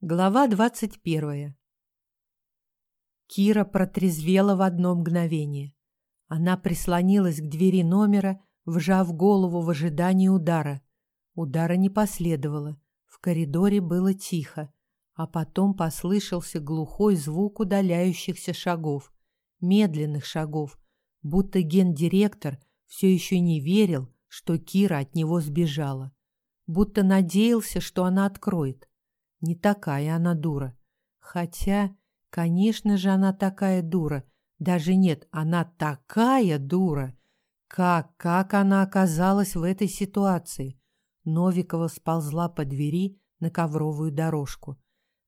Глава двадцать первая. Кира протрезвела в одно мгновение. Она прислонилась к двери номера, вжав голову в ожидании удара. Удара не последовало. В коридоре было тихо, а потом послышался глухой звук удаляющихся шагов, медленных шагов, будто гендиректор все еще не верил, что Кира от него сбежала, будто надеялся, что она откроет. Не такая она дура. Хотя, конечно же, она такая дура. Даже нет, она такая дура. Как, как она оказалась в этой ситуации? Новикова сползла по двери на ковровую дорожку.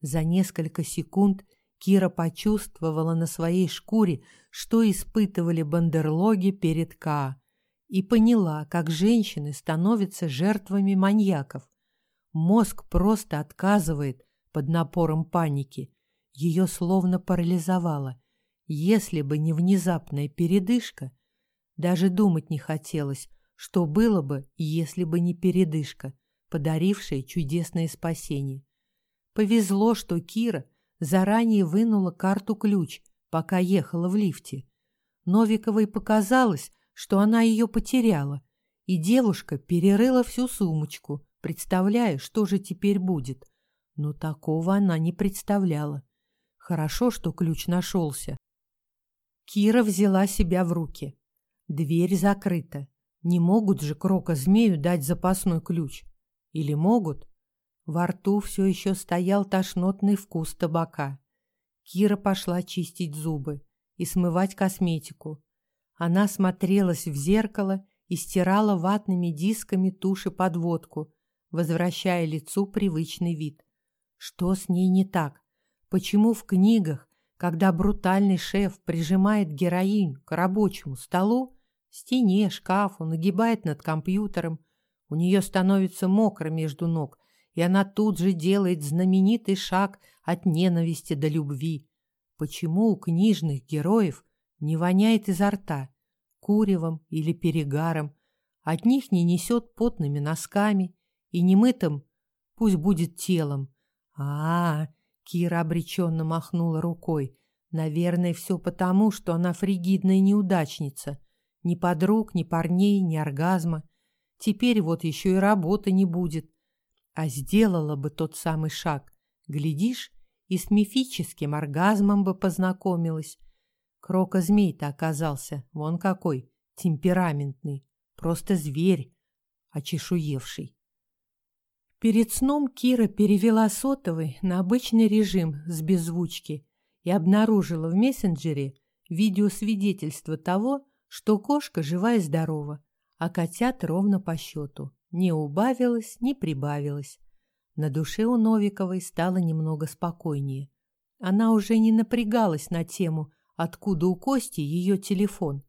За несколько секунд Кира почувствовала на своей шкуре, что испытывали бандерлоги перед К, и поняла, как женщины становятся жертвами маньяков. Мозг просто отказывает под напором паники. Ее словно парализовало. Если бы не внезапная передышка, даже думать не хотелось, что было бы, если бы не передышка, подарившая чудесное спасение. Повезло, что Кира заранее вынула карту-ключ, пока ехала в лифте. Новиковой показалось, что она ее потеряла, и девушка перерыла всю сумочку, представляя, что же теперь будет. Но такого она не представляла. Хорошо, что ключ нашелся. Кира взяла себя в руки. Дверь закрыта. Не могут же крока-змею дать запасной ключ. Или могут? Во рту все еще стоял тошнотный вкус табака. Кира пошла чистить зубы и смывать косметику. Она смотрелась в зеркало и стирала ватными дисками туши подводку, возвращая лицу привычный вид. Что с ней не так? Почему в книгах, когда брутальный шеф прижимает героинь к рабочему столу, стене, шкафу, нагибает над компьютером, у нее становится мокро между ног, и она тут же делает знаменитый шаг от ненависти до любви. Почему у книжных героев не воняет изо рта куревом или перегаром, от них не несет потными носками и немытым, пусть будет телом. А, -а, -а Кира обреченно махнула рукой. Наверное, все потому, что она фригидная неудачница. Ни подруг, ни парней, ни оргазма. Теперь вот еще и работы не будет. А сделала бы тот самый шаг. Глядишь, и с мифическим оргазмом бы познакомилась. Крока-змей-то оказался, вон какой, темпераментный. Просто зверь, очешуевший. Перед сном Кира перевела сотовый на обычный режим с беззвучки и обнаружила в мессенджере видеосвидетельство того, что кошка жива и здорова, а котят ровно по счету. Не убавилось, не прибавилось. На душе у Новиковой стало немного спокойнее. Она уже не напрягалась на тему, откуда у Кости ее телефон.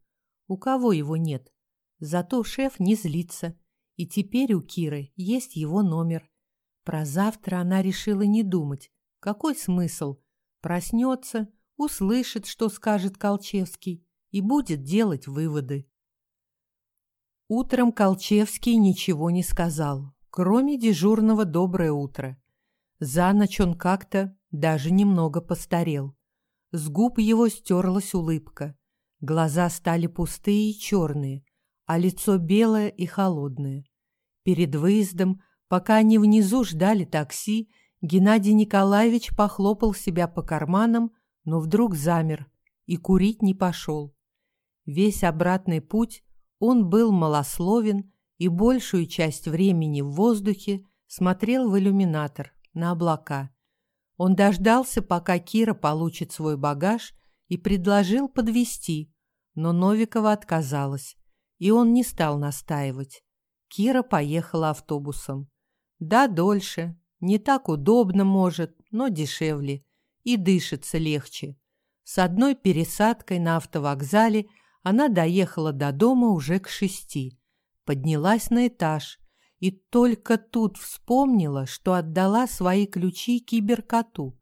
У кого его нет. Зато шеф не злится и теперь у Киры есть его номер. Про завтра она решила не думать. Какой смысл? Проснется, услышит, что скажет Колчевский, и будет делать выводы. Утром Колчевский ничего не сказал, кроме дежурного «доброе утро». За ночь он как-то даже немного постарел. С губ его стерлась улыбка. Глаза стали пустые и черные, а лицо белое и холодное. Перед выездом, пока они внизу ждали такси, Геннадий Николаевич похлопал себя по карманам, но вдруг замер и курить не пошел. Весь обратный путь он был малословен и большую часть времени в воздухе смотрел в иллюминатор на облака. Он дождался, пока Кира получит свой багаж, и предложил подвести, но Новикова отказалась и он не стал настаивать. Кира поехала автобусом. Да, дольше, не так удобно, может, но дешевле и дышится легче. С одной пересадкой на автовокзале она доехала до дома уже к шести, поднялась на этаж и только тут вспомнила, что отдала свои ключи киберкоту.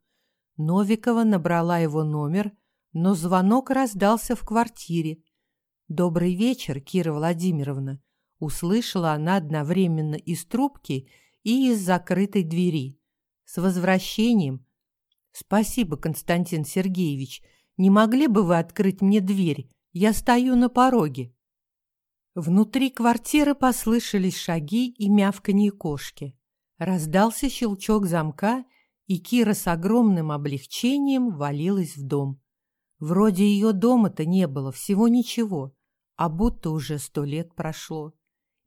Новикова набрала его номер, но звонок раздался в квартире, «Добрый вечер, Кира Владимировна!» Услышала она одновременно из трубки и из закрытой двери. С возвращением. Спасибо, Константин Сергеевич. Не могли бы вы открыть мне дверь? Я стою на пороге. Внутри квартиры послышались шаги и мявканье кошки. Раздался щелчок замка, и Кира с огромным облегчением валилась в дом. Вроде ее дома-то не было, всего ничего, а будто уже сто лет прошло.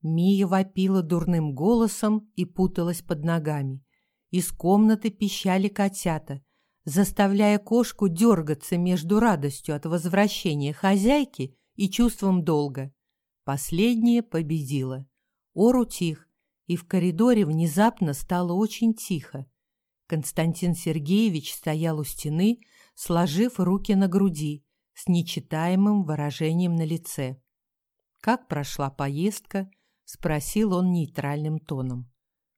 Мия вопила дурным голосом и путалась под ногами. Из комнаты пищали котята, заставляя кошку дергаться между радостью от возвращения хозяйки и чувством долга. Последнее победило. Ор утих, и в коридоре внезапно стало очень тихо. Константин Сергеевич стоял у стены, сложив руки на груди, с нечитаемым выражением на лице. Как прошла поездка, — спросил он нейтральным тоном.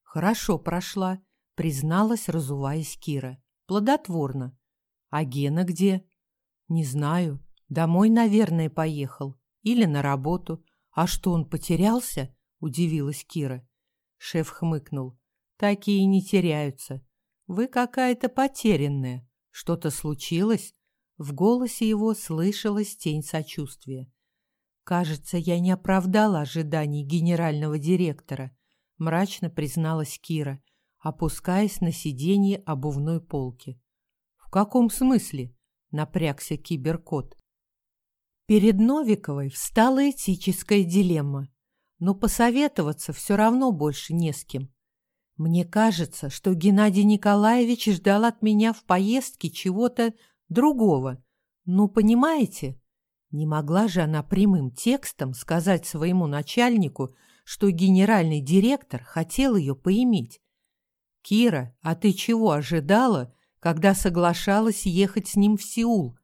«Хорошо прошла», — призналась, разуваясь Кира. «Плодотворно. А Гена где?» «Не знаю. Домой, наверное, поехал. Или на работу. А что, он потерялся?» — удивилась Кира. Шеф хмыкнул. «Такие не теряются. Вы какая-то потерянная. Что-то случилось?» В голосе его слышалась тень сочувствия. «Кажется, я не оправдала ожиданий генерального директора», — мрачно призналась Кира, опускаясь на сиденье обувной полки. «В каком смысле?» — напрягся киберкот. Перед Новиковой встала этическая дилемма, но посоветоваться все равно больше не с кем. Мне кажется, что Геннадий Николаевич ждал от меня в поездке чего-то другого. Ну, понимаете? Не могла же она прямым текстом сказать своему начальнику, что генеральный директор хотел ее поиметь. «Кира, а ты чего ожидала, когда соглашалась ехать с ним в Сеул?»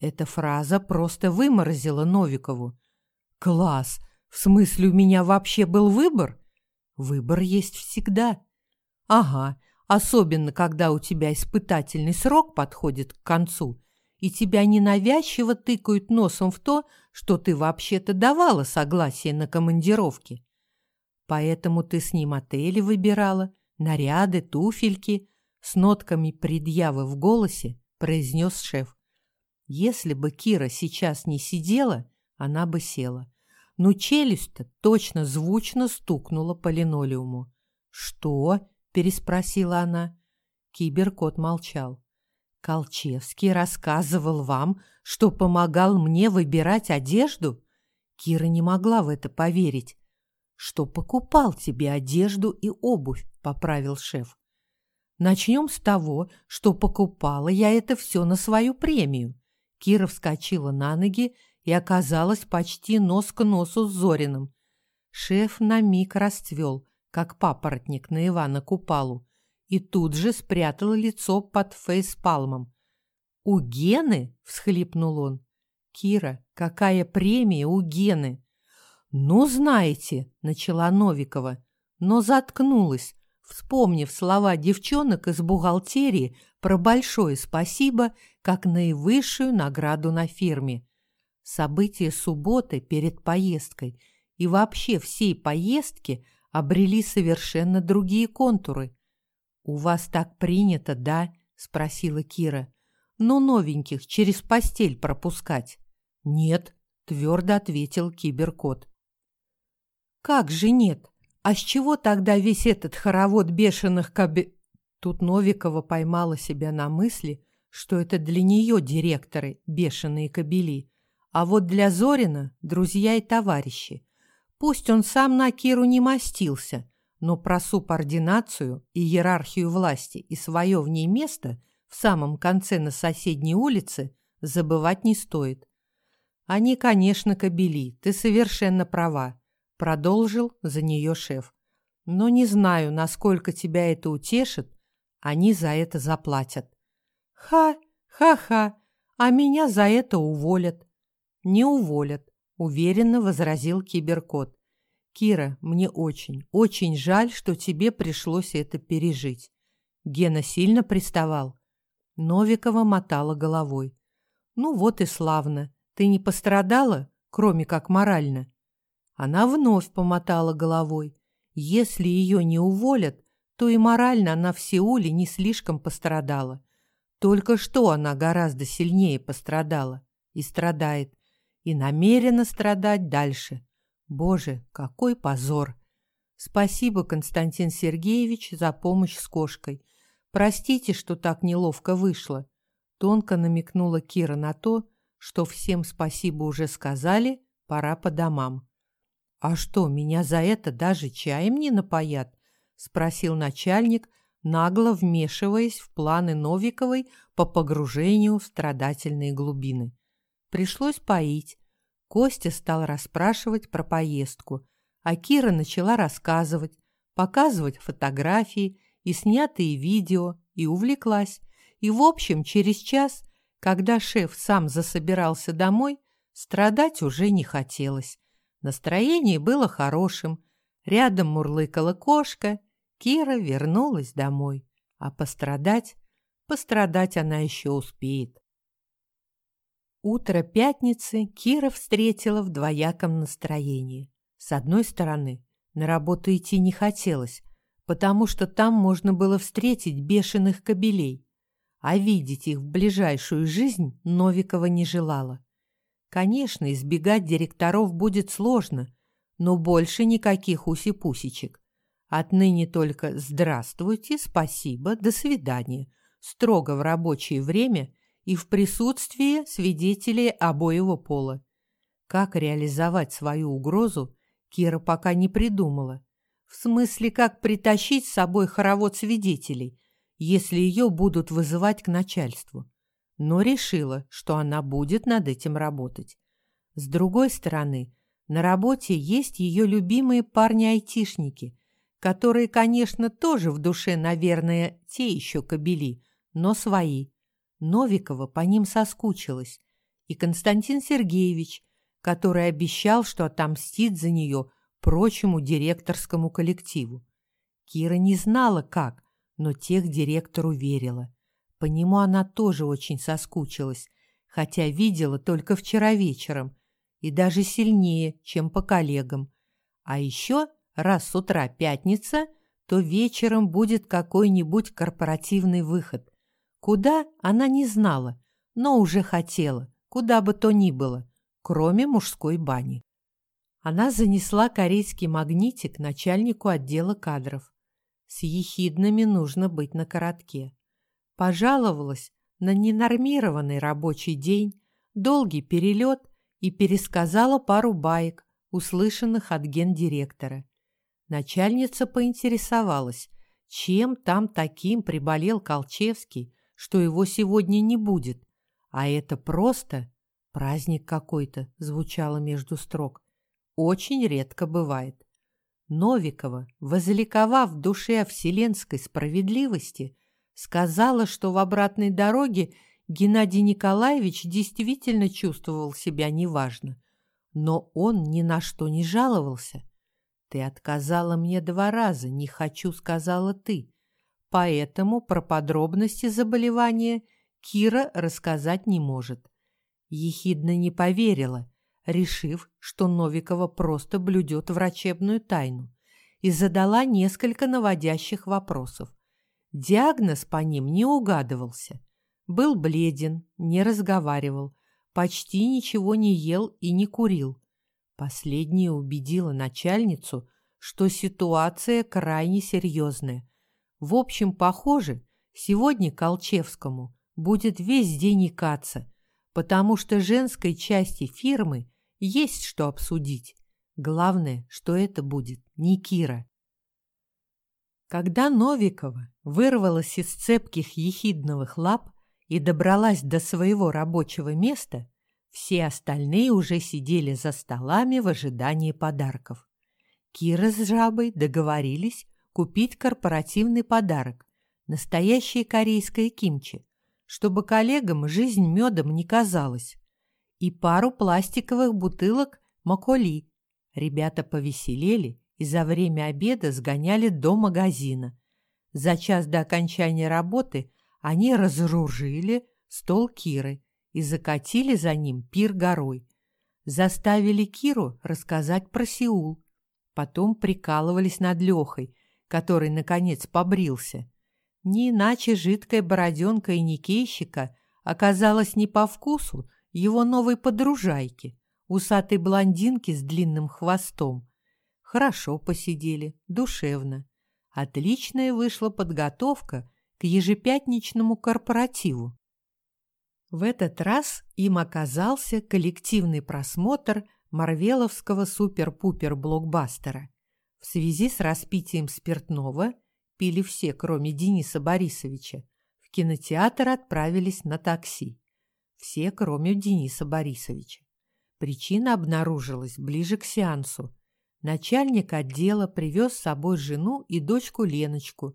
Эта фраза просто выморозила Новикову. «Класс! В смысле, у меня вообще был выбор?» «Выбор есть всегда». «Ага, особенно когда у тебя испытательный срок подходит к концу, и тебя ненавязчиво тыкают носом в то, что ты вообще-то давала согласие на командировки. Поэтому ты с ним отели выбирала, наряды, туфельки, с нотками предъявы в голосе произнес шеф. Если бы Кира сейчас не сидела, она бы села. Но челюсть-то точно звучно стукнула по линолеуму. «Что?» – переспросила она. Киберкот молчал. Колчевский рассказывал вам, что помогал мне выбирать одежду? Кира не могла в это поверить. Что покупал тебе одежду и обувь, поправил шеф. Начнем с того, что покупала я это все на свою премию. Кира вскочила на ноги и оказалась почти нос к носу с Зориным. Шеф на миг расцвел, как папоротник на Ивана Купалу и тут же спрятал лицо под фейспалмом. «У Гены?» — всхлипнул он. «Кира, какая премия у Гены?» «Ну, знаете», — начала Новикова, но заткнулась, вспомнив слова девчонок из бухгалтерии про большое спасибо как наивысшую награду на фирме. События субботы перед поездкой и вообще всей поездки обрели совершенно другие контуры. «У вас так принято, да?» — спросила Кира. «Ну, новеньких через постель пропускать». «Нет», — твердо ответил киберкот. «Как же нет? А с чего тогда весь этот хоровод бешеных кабе...» Тут Новикова поймала себя на мысли, что это для нее директоры, бешеные кобели, а вот для Зорина — друзья и товарищи. Пусть он сам на Киру не мастился, но про субординацию и иерархию власти и свое в ней место в самом конце на соседней улице забывать не стоит. Они, конечно, кобели, ты совершенно права, продолжил за нее шеф. Но не знаю, насколько тебя это утешит, они за это заплатят. Ха, ха-ха, а меня за это уволят. Не уволят, уверенно возразил киберкот. Кира, мне очень, очень жаль, что тебе пришлось это пережить. Гена сильно приставал. Новикова мотала головой. Ну вот и славно. Ты не пострадала, кроме как морально? Она вновь помотала головой. Если ее не уволят, то и морально она в Сеуле не слишком пострадала. Только что она гораздо сильнее пострадала и страдает, и намерена страдать дальше. Боже, какой позор! Спасибо, Константин Сергеевич, за помощь с кошкой. Простите, что так неловко вышло. Тонко намекнула Кира на то, что всем спасибо уже сказали, пора по домам. А что, меня за это даже чаем не напоят? спросил начальник, нагло вмешиваясь в планы Новиковой по погружению в страдательные глубины. Пришлось поить. Костя стал расспрашивать про поездку, а Кира начала рассказывать, показывать фотографии и снятые видео, и увлеклась. И, в общем, через час, когда шеф сам засобирался домой, страдать уже не хотелось. Настроение было хорошим. Рядом мурлыкала кошка. Кира вернулась домой. А пострадать? Пострадать она еще успеет. Утро пятницы Кира встретила в двояком настроении. С одной стороны, на работу идти не хотелось, потому что там можно было встретить бешеных кобелей, а видеть их в ближайшую жизнь Новикова не желала. Конечно, избегать директоров будет сложно, но больше никаких уси-пусечек. Отныне только «здравствуйте», «спасибо», «до свидания», строго в рабочее время и в присутствии свидетелей обоего пола. Как реализовать свою угрозу, Кира пока не придумала. В смысле, как притащить с собой хоровод свидетелей, если ее будут вызывать к начальству. Но решила, что она будет над этим работать. С другой стороны, на работе есть ее любимые парни-айтишники, которые, конечно, тоже в душе, наверное, те еще кобели, но свои. Новикова по ним соскучилась. И Константин Сергеевич, который обещал, что отомстит за нее прочему директорскому коллективу. Кира не знала, как, но тех директору верила. По нему она тоже очень соскучилась, хотя видела только вчера вечером, и даже сильнее, чем по коллегам. А еще, раз с утра пятница, то вечером будет какой-нибудь корпоративный выход. Куда, она не знала, но уже хотела, куда бы то ни было, кроме мужской бани. Она занесла корейский магнитик начальнику отдела кадров. С ехидными нужно быть на коротке. Пожаловалась на ненормированный рабочий день, долгий перелет и пересказала пару баек, услышанных от гендиректора. Начальница поинтересовалась, чем там таким приболел Колчевский, что его сегодня не будет. А это просто праздник какой-то, звучало между строк. Очень редко бывает. Новикова, возликовав в душе о вселенской справедливости, сказала, что в обратной дороге Геннадий Николаевич действительно чувствовал себя неважно. Но он ни на что не жаловался. «Ты отказала мне два раза, не хочу», — сказала ты. Поэтому про подробности заболевания Кира рассказать не может. Ехидно не поверила, решив, что Новикова просто блюдет врачебную тайну, и задала несколько наводящих вопросов. Диагноз по ним не угадывался. Был бледен, не разговаривал, почти ничего не ел и не курил. Последнее убедило начальницу, что ситуация крайне серьезная, в общем, похоже, сегодня Колчевскому будет весь день икаться, потому что женской части фирмы есть что обсудить. Главное, что это будет не Кира. Когда Новикова вырвалась из цепких ехидновых лап и добралась до своего рабочего места, все остальные уже сидели за столами в ожидании подарков. Кира с жабой договорились купить корпоративный подарок – настоящее корейское кимчи, чтобы коллегам жизнь медом не казалась, и пару пластиковых бутылок маколи. Ребята повеселели и за время обеда сгоняли до магазина. За час до окончания работы они разоружили стол Киры и закатили за ним пир горой. Заставили Киру рассказать про Сеул. Потом прикалывались над Лехой – который, наконец, побрился. Не иначе жидкая бороденка и никейщика оказалась не по вкусу его новой подружайки, усатой блондинки с длинным хвостом. Хорошо посидели, душевно. Отличная вышла подготовка к ежепятничному корпоративу. В этот раз им оказался коллективный просмотр марвеловского супер-пупер-блокбастера. В связи с распитием спиртного пили все, кроме Дениса Борисовича. В кинотеатр отправились на такси. Все, кроме Дениса Борисовича. Причина обнаружилась ближе к сеансу. Начальник отдела привез с собой жену и дочку Леночку.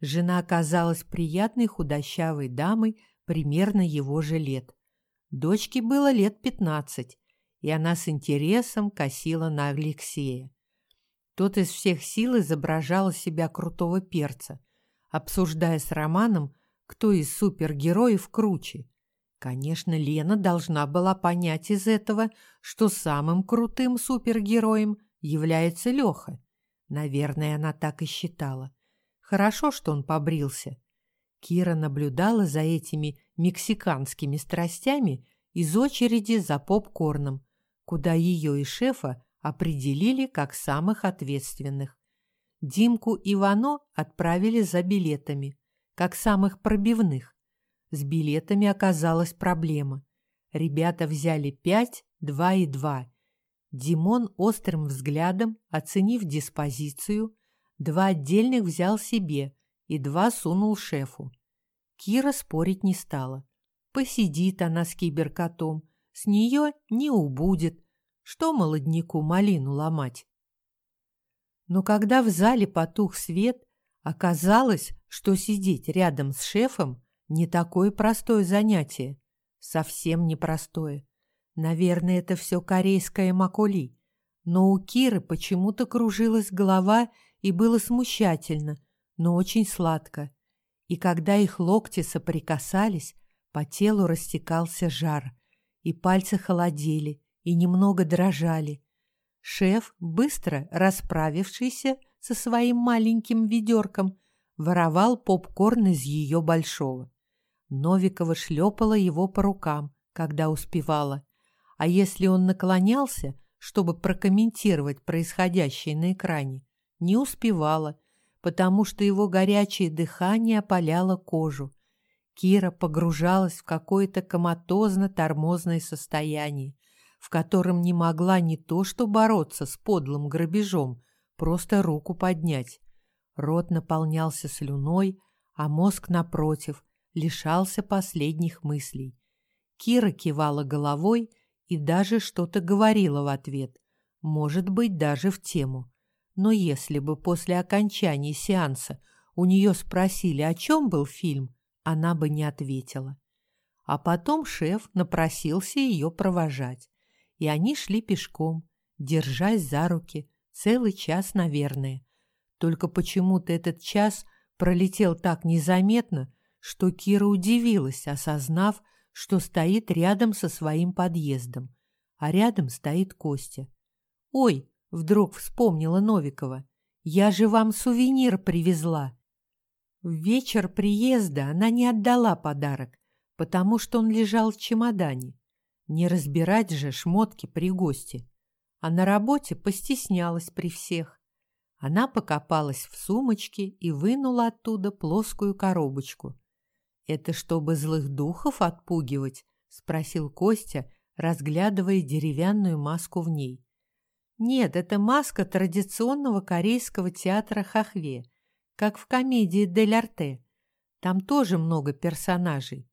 Жена оказалась приятной худощавой дамой примерно его же лет. Дочке было лет пятнадцать, и она с интересом косила на Алексея. Тот из всех сил изображал себя крутого перца, обсуждая с Романом, кто из супергероев круче. Конечно, Лена должна была понять из этого, что самым крутым супергероем является Леха. Наверное, она так и считала. Хорошо, что он побрился. Кира наблюдала за этими мексиканскими страстями из очереди за попкорном, куда ее и шефа определили как самых ответственных. Димку и Вано отправили за билетами, как самых пробивных. С билетами оказалась проблема. Ребята взяли пять, два и два. Димон острым взглядом, оценив диспозицию, два отдельных взял себе и два сунул шефу. Кира спорить не стала. Посидит она с киберкотом, с нее не убудет. Что молодняку малину ломать? Но когда в зале потух свет, оказалось, что сидеть рядом с шефом не такое простое занятие. Совсем непростое. Наверное, это все корейское макули. Но у Киры почему-то кружилась голова и было смущательно, но очень сладко. И когда их локти соприкасались, по телу растекался жар, и пальцы холодели и немного дрожали. Шеф, быстро расправившийся со своим маленьким ведерком, воровал попкорн из ее большого. Новикова шлепала его по рукам, когда успевала. А если он наклонялся, чтобы прокомментировать происходящее на экране, не успевала, потому что его горячее дыхание опаляло кожу. Кира погружалась в какое-то коматозно-тормозное состояние, в котором не могла не то что бороться с подлым грабежом, просто руку поднять. Рот наполнялся слюной, а мозг, напротив, лишался последних мыслей. Кира кивала головой и даже что-то говорила в ответ, может быть, даже в тему. Но если бы после окончания сеанса у нее спросили, о чем был фильм, она бы не ответила. А потом шеф напросился ее провожать, и они шли пешком, держась за руки, целый час, наверное. Только почему-то этот час пролетел так незаметно, что Кира удивилась, осознав, что стоит рядом со своим подъездом, а рядом стоит Костя. «Ой!» — вдруг вспомнила Новикова. «Я же вам сувенир привезла!» В вечер приезда она не отдала подарок, потому что он лежал в чемодане. Не разбирать же шмотки при гости. А на работе постеснялась при всех. Она покопалась в сумочке и вынула оттуда плоскую коробочку. «Это чтобы злых духов отпугивать?» — спросил Костя, разглядывая деревянную маску в ней. «Нет, это маска традиционного корейского театра Хахве, как в комедии «Дель Арте». Там тоже много персонажей.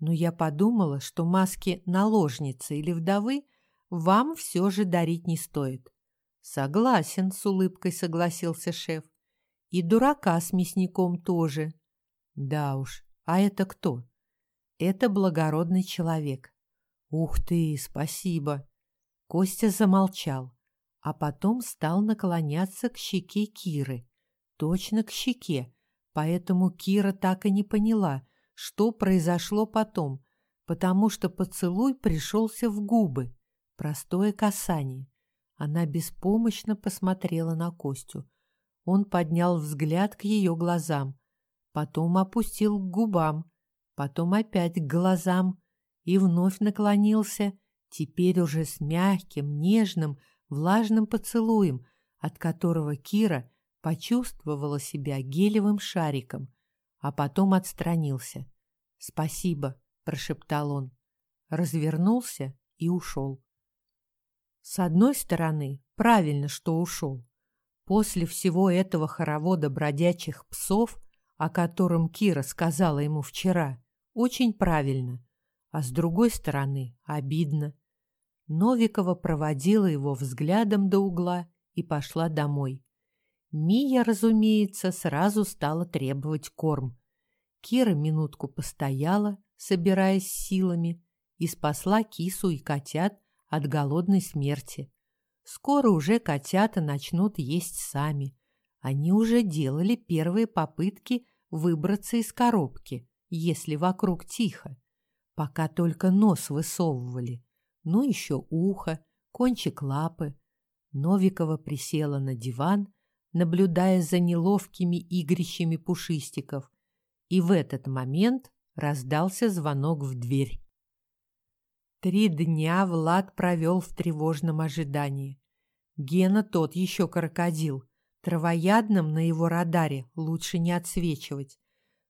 Но я подумала, что маски наложницы или вдовы вам все же дарить не стоит». «Согласен», — с улыбкой согласился шеф. «И дурака с мясником тоже». «Да уж, а это кто? Это благородный человек. Ух ты, спасибо. Костя замолчал, а потом стал наклоняться к щеке Киры. Точно к щеке. Поэтому Кира так и не поняла, что произошло потом, потому что поцелуй пришелся в губы. Простое касание. Она беспомощно посмотрела на Костю. Он поднял взгляд к ее глазам, потом опустил к губам, потом опять к глазам и вновь наклонился, теперь уже с мягким, нежным, влажным поцелуем, от которого Кира почувствовала себя гелевым шариком, а потом отстранился. «Спасибо», — прошептал он, развернулся и ушел. С одной стороны, правильно, что ушел. После всего этого хоровода бродячих псов, о котором Кира сказала ему вчера, очень правильно. А с другой стороны, обидно. Новикова проводила его взглядом до угла и пошла домой. Мия, разумеется, сразу стала требовать корм. Кира минутку постояла, собираясь силами, и спасла кису и котят от голодной смерти. Скоро уже котята начнут есть сами. Они уже делали первые попытки выбраться из коробки, если вокруг тихо. Пока только нос высовывали, ну еще ухо, кончик лапы. Новикова присела на диван, наблюдая за неловкими игрищами пушистиков, и в этот момент раздался звонок в дверь. Три дня Влад провел в тревожном ожидании. Гена тот еще крокодил. Травоядным на его радаре лучше не отсвечивать.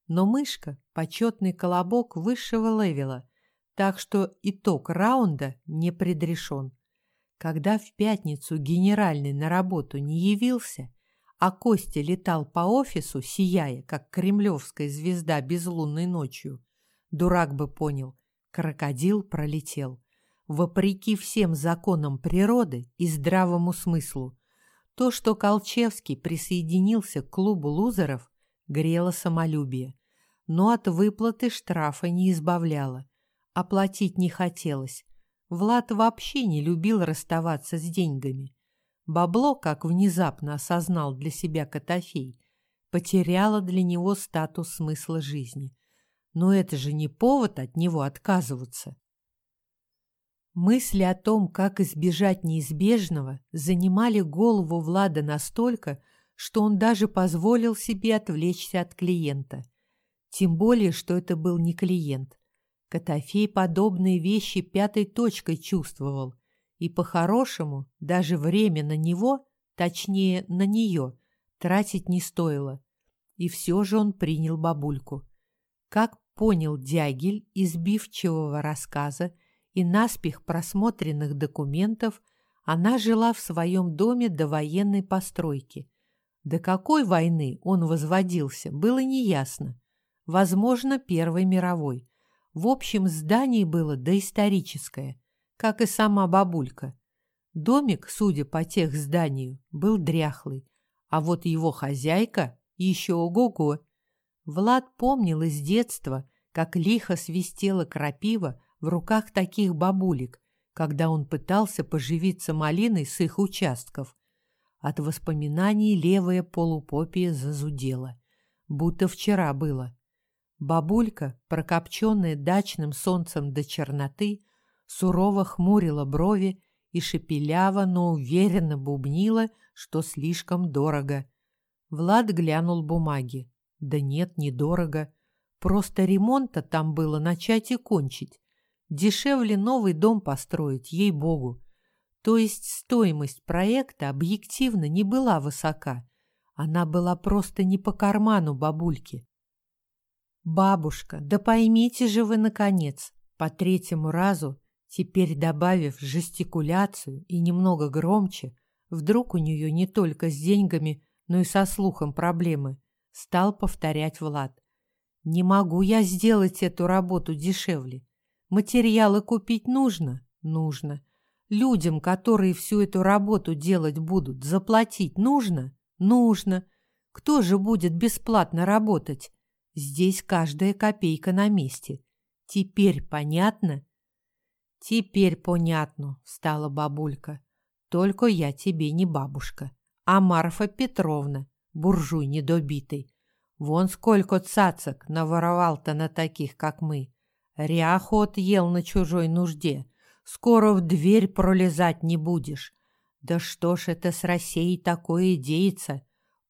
Но мышка — почетный колобок высшего левела, так что итог раунда не предрешен. Когда в пятницу генеральный на работу не явился, а Костя летал по офису, сияя, как кремлевская звезда безлунной ночью, дурак бы понял, Крокодил пролетел. Вопреки всем законам природы и здравому смыслу, то, что Колчевский присоединился к клубу лузеров, грело самолюбие, но от выплаты штрафа не избавляло. Оплатить не хотелось. Влад вообще не любил расставаться с деньгами. Бабло, как внезапно осознал для себя Котофей, потеряло для него статус смысла жизни. Но это же не повод от него отказываться. Мысли о том, как избежать неизбежного, занимали голову Влада настолько, что он даже позволил себе отвлечься от клиента. Тем более, что это был не клиент. Котофей подобные вещи пятой точкой чувствовал, и по-хорошему даже время на него, точнее, на нее, тратить не стоило. И все же он принял бабульку. Как понял Дягиль из бивчевого рассказа и наспех просмотренных документов, она жила в своем доме до военной постройки. До какой войны он возводился, было неясно. Возможно, Первой мировой. В общем, здание было доисторическое, как и сама бабулька. Домик, судя по тех зданию, был дряхлый, а вот его хозяйка еще ого-го. Влад помнил из детства, как лихо свистела крапива в руках таких бабулек, когда он пытался поживиться малиной с их участков. От воспоминаний левая полупопия зазудела, будто вчера было. Бабулька, прокопченная дачным солнцем до черноты, сурово хмурила брови и шепеляво, но уверенно бубнила, что слишком дорого. Влад глянул бумаги. Да нет, недорого. Просто ремонта там было начать и кончить. Дешевле новый дом построить, ей-богу. То есть стоимость проекта объективно не была высока. Она была просто не по карману бабульки. «Бабушка, да поймите же вы, наконец!» По третьему разу, теперь добавив жестикуляцию и немного громче, вдруг у нее не только с деньгами, но и со слухом проблемы, стал повторять Влад. «Не могу я сделать эту работу дешевле. Материалы купить нужно? Нужно. Людям, которые всю эту работу делать будут, заплатить нужно? Нужно. Кто же будет бесплатно работать? Здесь каждая копейка на месте. Теперь понятно? Теперь понятно, встала бабулька. Только я тебе не бабушка, а Марфа Петровна, буржуй недобитый. Вон сколько цацок наворовал-то на таких, как мы. Ряху отъел на чужой нужде. Скоро в дверь пролезать не будешь. Да что ж это с Россией такое деется?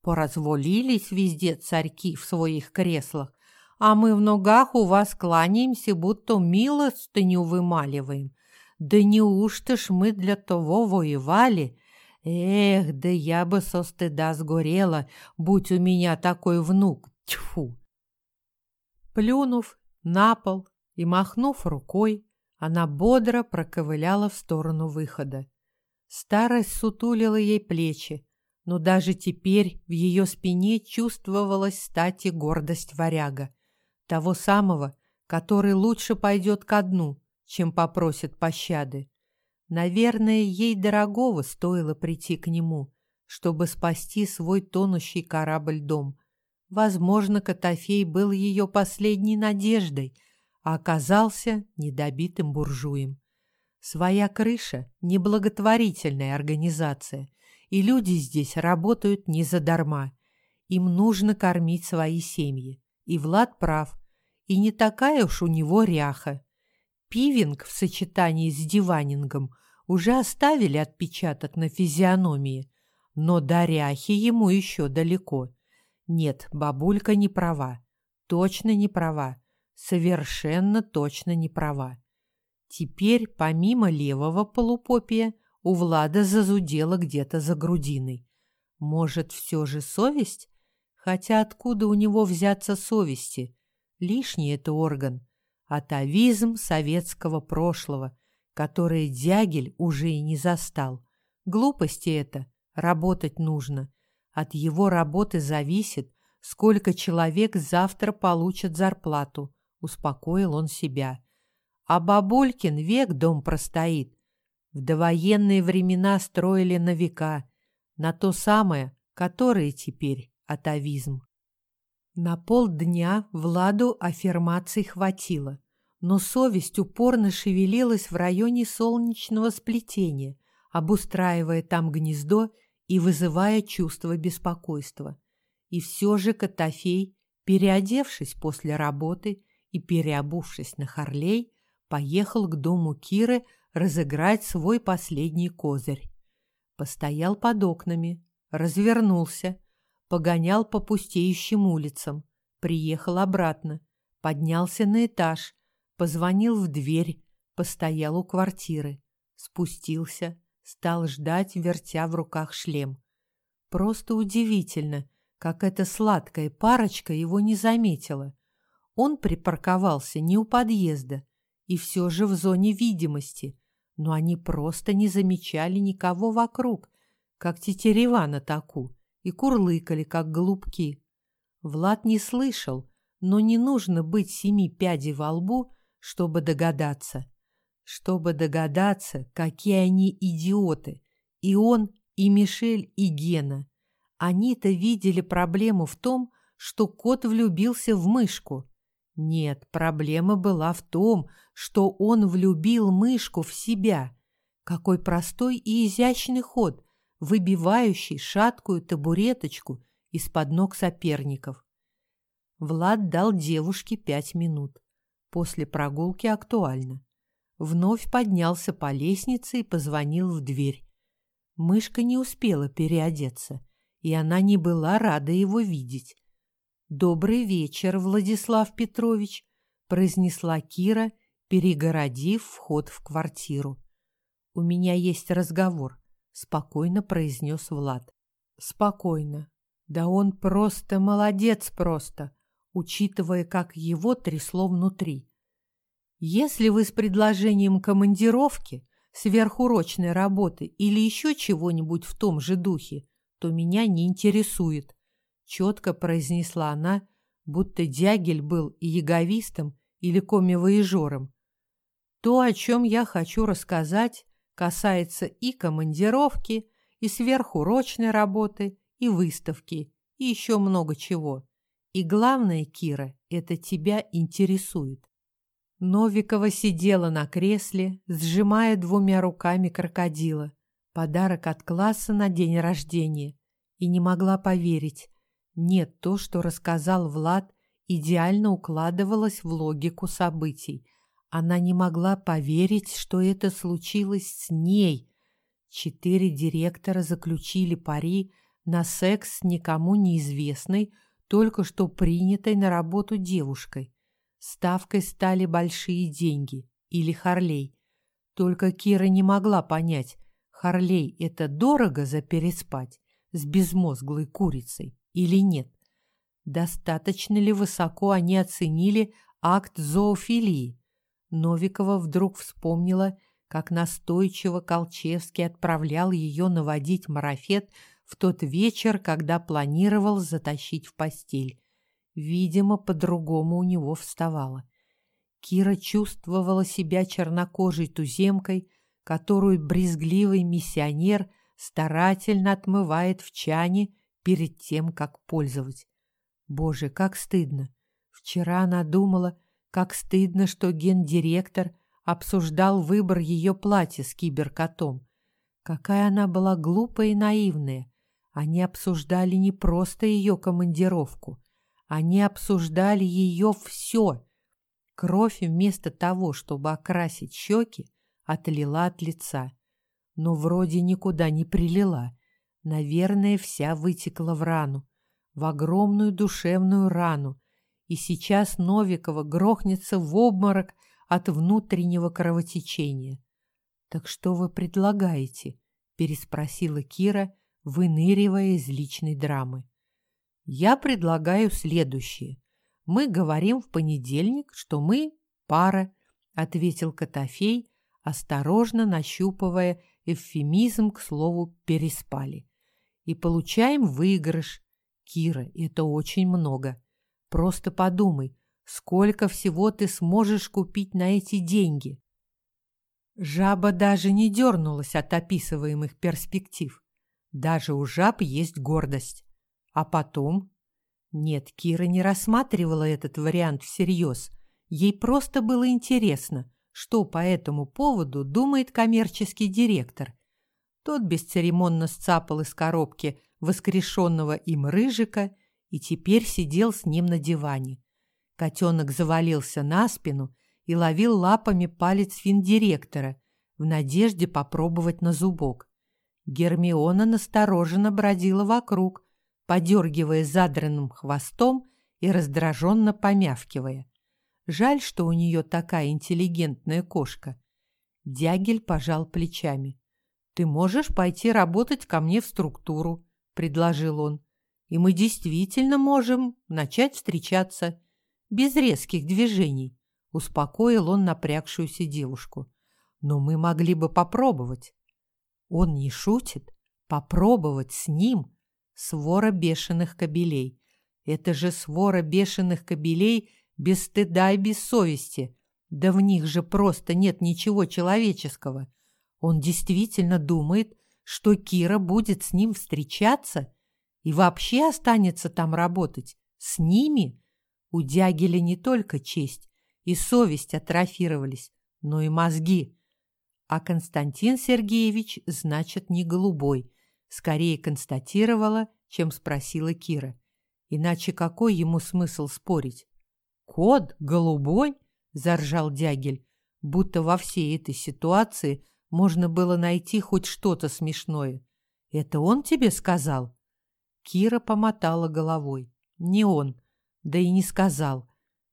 Поразволились везде царьки в своих креслах, а мы в ногах у вас кланяемся, будто милостыню вымаливаем. Да неужто ж мы для того воевали? Эх, да я бы со стыда сгорела, будь у меня такой внук. Тьфу! Плюнув на пол и махнув рукой, она бодро проковыляла в сторону выхода. Старость сутулила ей плечи, но даже теперь в ее спине чувствовалась стать и гордость варяга, того самого, который лучше пойдет ко дну, чем попросит пощады. Наверное, ей дорогого стоило прийти к нему, чтобы спасти свой тонущий корабль-дом. Возможно, Котофей был ее последней надеждой, а оказался недобитым буржуем. Своя крыша – неблаготворительная организация, и люди здесь работают не задарма. Им нужно кормить свои семьи. И Влад прав. И не такая уж у него ряха. Пивинг в сочетании с диванингом уже оставили отпечаток на физиономии, но до ряхи ему еще далеко. Нет, бабулька не права. Точно не права. Совершенно точно не права. Теперь, помимо левого полупопия, у Влада зазудело где-то за грудиной. Может, все же совесть? Хотя откуда у него взяться совести? Лишний это орган. Атовизм советского прошлого, который Дягель уже и не застал. Глупости это. Работать нужно. От его работы зависит, сколько человек завтра получат зарплату, успокоил он себя. А Бабулькин век дом простоит. В довоенные времена строили на века, на то самое, которое теперь атовизм. На полдня Владу аффирмаций хватило, но совесть упорно шевелилась в районе солнечного сплетения, обустраивая там гнездо и вызывая чувство беспокойства. И все же Котофей, переодевшись после работы и переобувшись на Харлей, поехал к дому Киры разыграть свой последний козырь. Постоял под окнами, развернулся, погонял по пустеющим улицам, приехал обратно, поднялся на этаж, позвонил в дверь, постоял у квартиры, спустился, стал ждать, вертя в руках шлем. Просто удивительно, как эта сладкая парочка его не заметила. Он припарковался не у подъезда, и все же в зоне видимости, но они просто не замечали никого вокруг, как тетерева на таку, и курлыкали, как голубки. Влад не слышал, но не нужно быть семи пядей во лбу, чтобы догадаться. Чтобы догадаться, какие они идиоты. И он, и Мишель, и Гена. Они-то видели проблему в том, что кот влюбился в мышку. Нет, проблема была в том, что он влюбил мышку в себя. Какой простой и изящный ход, выбивающий шаткую табуреточку из-под ног соперников. Влад дал девушке пять минут. После прогулки актуально. Вновь поднялся по лестнице и позвонил в дверь. Мышка не успела переодеться, и она не была рада его видеть. «Добрый вечер, Владислав Петрович», — произнесла Кира, перегородив вход в квартиру. «У меня есть разговор», — спокойно произнес Влад. «Спокойно. Да он просто молодец просто, учитывая, как его трясло внутри. Если вы с предложением командировки, сверхурочной работы или еще чего-нибудь в том же духе, то меня не интересует четко произнесла она, будто Дягель был и яговистом, или комивоежором. То, о чем я хочу рассказать, касается и командировки, и сверхурочной работы, и выставки, и еще много чего. И главное, Кира, это тебя интересует. Новикова сидела на кресле, сжимая двумя руками крокодила, подарок от класса на день рождения, и не могла поверить, нет, то, что рассказал Влад, идеально укладывалось в логику событий. Она не могла поверить, что это случилось с ней. Четыре директора заключили пари на секс с никому неизвестной, только что принятой на работу девушкой. Ставкой стали большие деньги или Харлей. Только Кира не могла понять, Харлей – это дорого за переспать с безмозглой курицей или нет. Достаточно ли высоко они оценили акт зоофилии? Новикова вдруг вспомнила, как настойчиво Колчевский отправлял ее наводить марафет в тот вечер, когда планировал затащить в постель. Видимо, по-другому у него вставало. Кира чувствовала себя чернокожей туземкой, которую брезгливый миссионер старательно отмывает в чане перед тем, как пользовать. Боже, как стыдно! Вчера она думала, как стыдно, что гендиректор обсуждал выбор ее платья с киберкотом. Какая она была глупая и наивная. Они обсуждали не просто ее командировку. Они обсуждали ее все. Кровь вместо того, чтобы окрасить щеки, отлила от лица. Но вроде никуда не прилила. Наверное, вся вытекла в рану. В огромную душевную рану. И сейчас Новикова грохнется в обморок от внутреннего кровотечения. «Так что вы предлагаете?» – переспросила Кира, выныривая из личной драмы. «Я предлагаю следующее. Мы говорим в понедельник, что мы пара», – ответил Котофей, осторожно нащупывая эвфемизм к слову «переспали». «И получаем выигрыш. Кира, это очень много. Просто подумай, сколько всего ты сможешь купить на эти деньги?» Жаба даже не дернулась от описываемых перспектив. Даже у жаб есть гордость. А потом? Нет, Кира не рассматривала этот вариант всерьез. Ей просто было интересно, что по этому поводу думает коммерческий директор. Тот бесцеремонно сцапал из коробки воскрешенного им рыжика и теперь сидел с ним на диване. Котенок завалился на спину и ловил лапами палец финдиректора в надежде попробовать на зубок. Гермиона настороженно бродила вокруг, подергивая задранным хвостом и раздраженно помявкивая. Жаль, что у нее такая интеллигентная кошка. Дягель пожал плечами. «Ты можешь пойти работать ко мне в структуру», — предложил он. «И мы действительно можем начать встречаться. Без резких движений», — успокоил он напрягшуюся девушку. «Но мы могли бы попробовать». Он не шутит? Попробовать с ним? Свора бешеных кобелей. Это же свора бешеных кобелей без стыда и без совести. Да в них же просто нет ничего человеческого. Он действительно думает, что Кира будет с ним встречаться и вообще останется там работать. С ними? У Дягеля не только честь и совесть атрофировались, но и мозги. А Константин Сергеевич, значит, не голубой. Скорее констатировала, чем спросила Кира. Иначе какой ему смысл спорить? «Кот голубой?» – заржал Дягель. Будто во всей этой ситуации можно было найти хоть что-то смешное. «Это он тебе сказал?» Кира помотала головой. «Не он. Да и не сказал.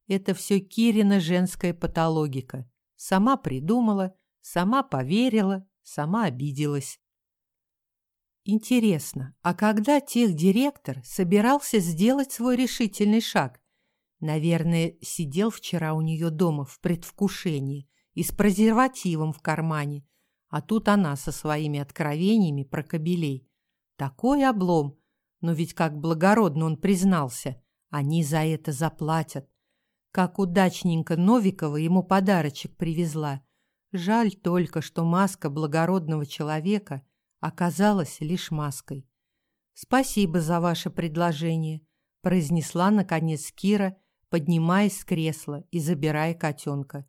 Это все Кирина женская патологика. Сама придумала – Сама поверила, сама обиделась. Интересно, а когда техдиректор собирался сделать свой решительный шаг? Наверное, сидел вчера у нее дома в предвкушении и с презервативом в кармане, а тут она со своими откровениями про кобелей. Такой облом, но ведь как благородно он признался, они за это заплатят. Как удачненько Новикова ему подарочек привезла. Жаль только, что маска благородного человека оказалась лишь маской. «Спасибо за ваше предложение», – произнесла, наконец, Кира, поднимаясь с кресла и забирая котенка.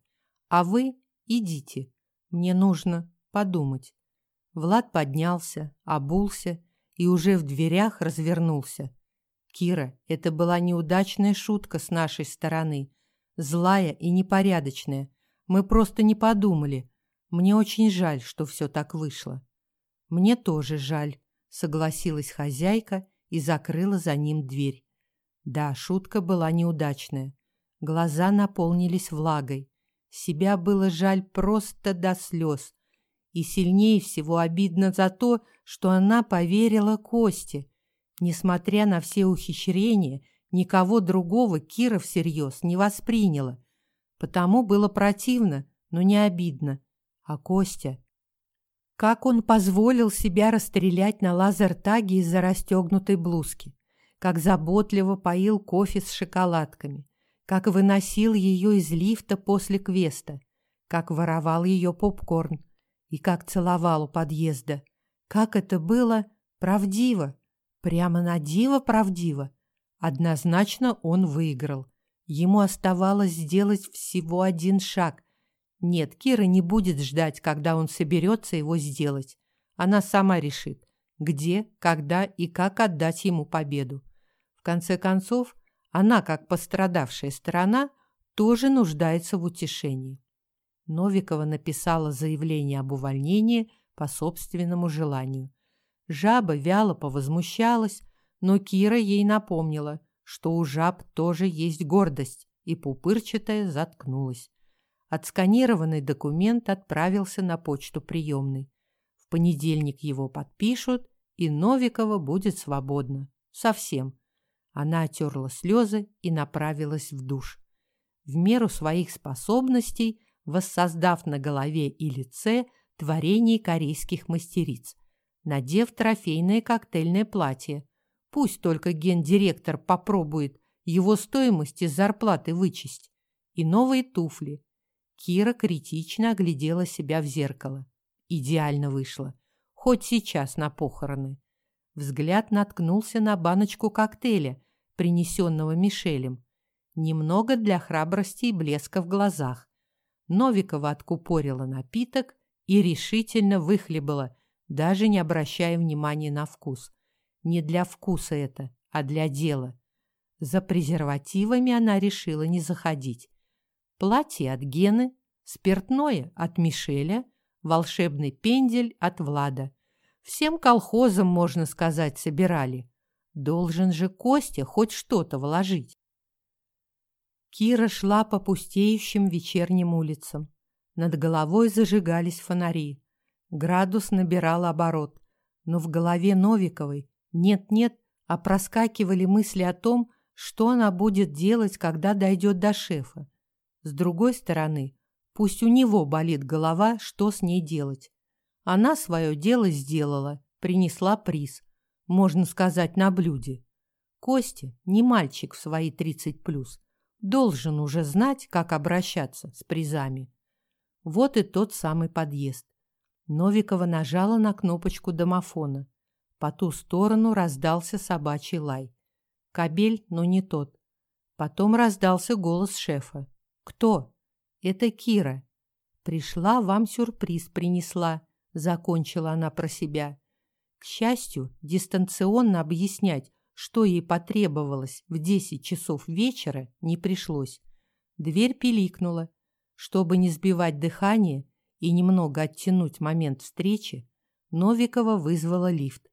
«А вы идите. Мне нужно подумать». Влад поднялся, обулся и уже в дверях развернулся. «Кира, это была неудачная шутка с нашей стороны, злая и непорядочная. Мы просто не подумали. Мне очень жаль, что все так вышло. Мне тоже жаль, согласилась хозяйка и закрыла за ним дверь. Да, шутка была неудачная. Глаза наполнились влагой. Себя было жаль просто до слез. И сильнее всего обидно за то, что она поверила Косте. Несмотря на все ухищрения, никого другого Кира всерьез не восприняла. Потому было противно, но не обидно. А Костя... Как он позволил себя расстрелять на лазертаге из-за расстегнутой блузки? Как заботливо поил кофе с шоколадками? Как выносил ее из лифта после квеста? Как воровал ее попкорн? И как целовал у подъезда? Как это было правдиво? Прямо на диво правдиво? Однозначно он выиграл. Ему оставалось сделать всего один шаг. Нет, Кира не будет ждать, когда он соберется его сделать. Она сама решит, где, когда и как отдать ему победу. В конце концов, она, как пострадавшая сторона, тоже нуждается в утешении. Новикова написала заявление об увольнении по собственному желанию. Жаба вяло повозмущалась, но Кира ей напомнила, что у жаб тоже есть гордость, и пупырчатая заткнулась. Отсканированный документ отправился на почту приемной. В понедельник его подпишут, и Новикова будет свободна. Совсем. Она отерла слезы и направилась в душ. В меру своих способностей, воссоздав на голове и лице творение корейских мастериц, надев трофейное коктейльное платье. Пусть только гендиректор попробует его стоимость из зарплаты вычесть. И новые туфли. Кира критично оглядела себя в зеркало. Идеально вышло. Хоть сейчас на похороны. Взгляд наткнулся на баночку коктейля, принесенного Мишелем. Немного для храбрости и блеска в глазах. Новикова откупорила напиток и решительно выхлебала, даже не обращая внимания на вкус. Не для вкуса это, а для дела. За презервативами она решила не заходить. Платье от Гены, спиртное от Мишеля, волшебный пендель от Влада. Всем колхозам, можно сказать, собирали. Должен же Костя хоть что-то вложить. Кира шла по пустеющим вечерним улицам. Над головой зажигались фонари. Градус набирал оборот. Но в голове Новиковой нет-нет, а проскакивали мысли о том, что она будет делать, когда дойдет до шефа. С другой стороны, пусть у него болит голова, что с ней делать. Она свое дело сделала, принесла приз, можно сказать, на блюде. Костя, не мальчик в свои 30 плюс, должен уже знать, как обращаться с призами. Вот и тот самый подъезд. Новикова нажала на кнопочку домофона. По ту сторону раздался собачий лай. Кабель, но не тот. Потом раздался голос шефа. «Кто?» «Это Кира. Пришла, вам сюрприз принесла закончила она про себя. К счастью, дистанционно объяснять, что ей потребовалось в десять часов вечера, не пришлось. Дверь пиликнула. Чтобы не сбивать дыхание и немного оттянуть момент встречи, Новикова вызвала лифт.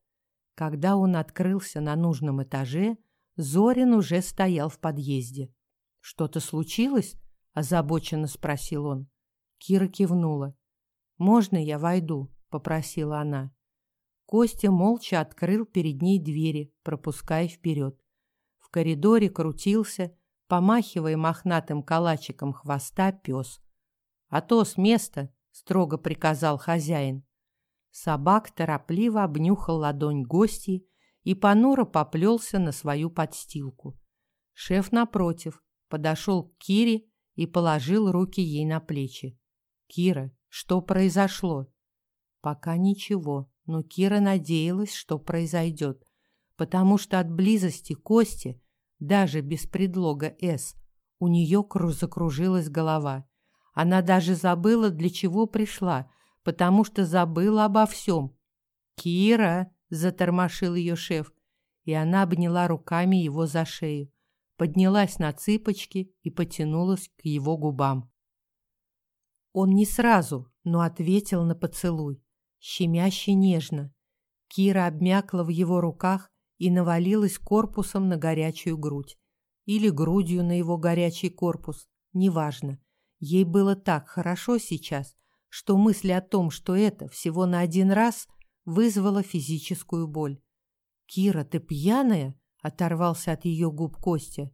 Когда он открылся на нужном этаже, Зорин уже стоял в подъезде. «Что-то случилось?» – озабоченно спросил он. Кира кивнула. «Можно я войду?» – попросила она. Костя молча открыл перед ней двери, пропуская вперед. В коридоре крутился, помахивая мохнатым калачиком хвоста пес. «А то с места!» – строго приказал хозяин. Собак торопливо обнюхал ладонь гостей и понуро поплелся на свою подстилку. Шеф, напротив, подошел к Кире и положил руки ей на плечи. «Кира, что произошло?» Пока ничего, но Кира надеялась, что произойдет, потому что от близости Кости, даже без предлога «С», у нее закружилась голова. Она даже забыла, для чего пришла, потому что забыла обо всем. «Кира!» – затормошил ее шеф, и она обняла руками его за шею, поднялась на цыпочки и потянулась к его губам. Он не сразу, но ответил на поцелуй, щемяще нежно. Кира обмякла в его руках и навалилась корпусом на горячую грудь. Или грудью на его горячий корпус, неважно. Ей было так хорошо сейчас, что мысль о том, что это всего на один раз, вызвала физическую боль. «Кира, ты пьяная?» — оторвался от ее губ Костя.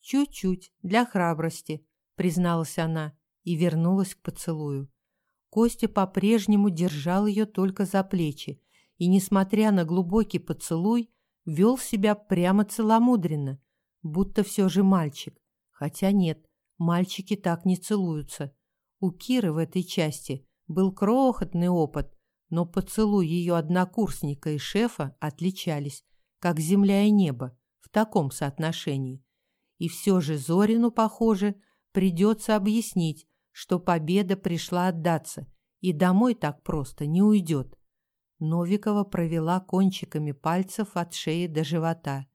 «Чуть-чуть, для храбрости», — призналась она и вернулась к поцелую. Костя по-прежнему держал ее только за плечи и, несмотря на глубокий поцелуй, вел себя прямо целомудренно, будто все же мальчик. Хотя нет, мальчики так не целуются. У Киры в этой части был крохотный опыт, но поцелуй ее однокурсника и шефа отличались, как земля и небо, в таком соотношении. И все же Зорину, похоже, придется объяснить, что победа пришла отдаться, и домой так просто не уйдет. Новикова провела кончиками пальцев от шеи до живота.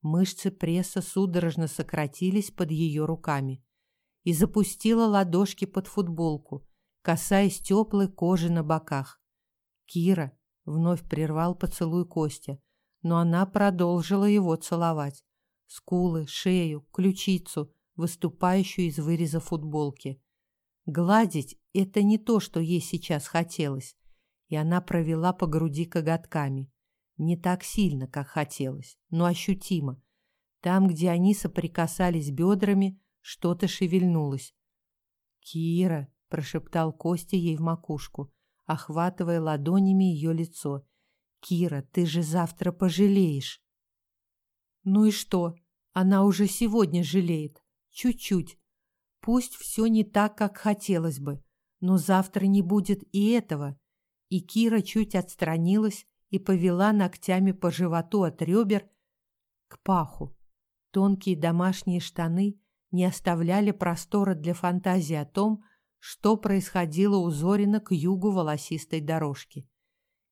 Мышцы пресса судорожно сократились под ее руками. И запустила ладошки под футболку, касаясь теплой кожи на боках. «Кира!» — вновь прервал поцелуй Костя, но она продолжила его целовать. Скулы, шею, ключицу, выступающую из выреза футболки. Гладить — это не то, что ей сейчас хотелось, и она провела по груди коготками. Не так сильно, как хотелось, но ощутимо. Там, где они соприкасались бедрами, что-то шевельнулось. «Кира!» — прошептал Костя ей в макушку, охватывая ладонями ее лицо. «Кира, ты же завтра пожалеешь!» «Ну и что? Она уже сегодня жалеет. Чуть-чуть. Пусть все не так, как хотелось бы, но завтра не будет и этого. И Кира чуть отстранилась и повела ногтями по животу от ребер к паху. Тонкие домашние штаны не оставляли простора для фантазии о том, что происходило у Зорина к югу волосистой дорожки.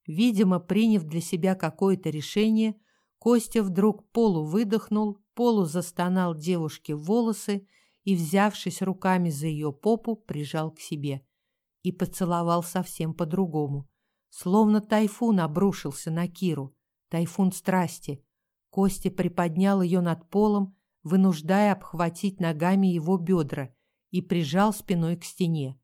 Видимо, приняв для себя какое-то решение, Костя вдруг полу выдохнул, полу застонал девушке волосы и, взявшись руками за ее попу, прижал к себе. И поцеловал совсем по-другому. Словно тайфун обрушился на Киру. Тайфун страсти. Костя приподнял ее над полом, вынуждая обхватить ногами его бедра, и прижал спиной к стене.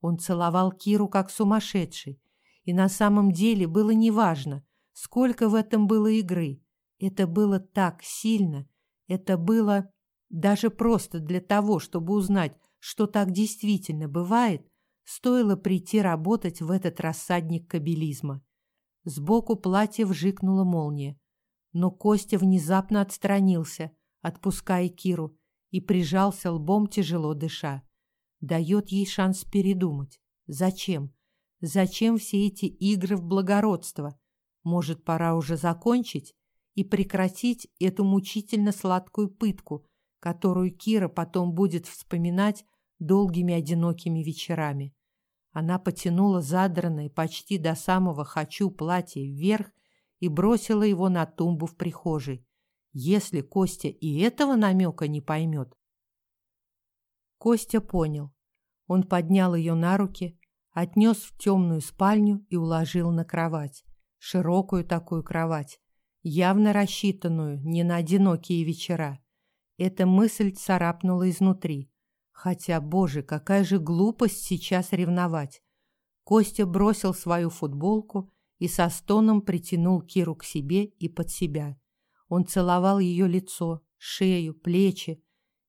Он целовал Киру как сумасшедший. И на самом деле было неважно, сколько в этом было игры. Это было так сильно. Это было... Даже просто для того, чтобы узнать, что так действительно бывает, стоило прийти работать в этот рассадник кабелизма. Сбоку платья вжикнула молния. Но Костя внезапно отстранился, отпуская Киру, и прижался лбом, тяжело дыша. Дает ей шанс передумать. Зачем? Зачем все эти игры в благородство? Может, пора уже закончить и прекратить эту мучительно сладкую пытку, которую Кира потом будет вспоминать долгими одинокими вечерами. Она потянула задранное почти до самого «хочу» платье вверх и бросила его на тумбу в прихожей. Если Костя и этого намека не поймет. Костя понял. Он поднял ее на руки, отнес в темную спальню и уложил на кровать. Широкую такую кровать, явно рассчитанную не на одинокие вечера. Эта мысль царапнула изнутри. Хотя, боже, какая же глупость сейчас ревновать. Костя бросил свою футболку и со стоном притянул Киру к себе и под себя. Он целовал ее лицо, шею, плечи,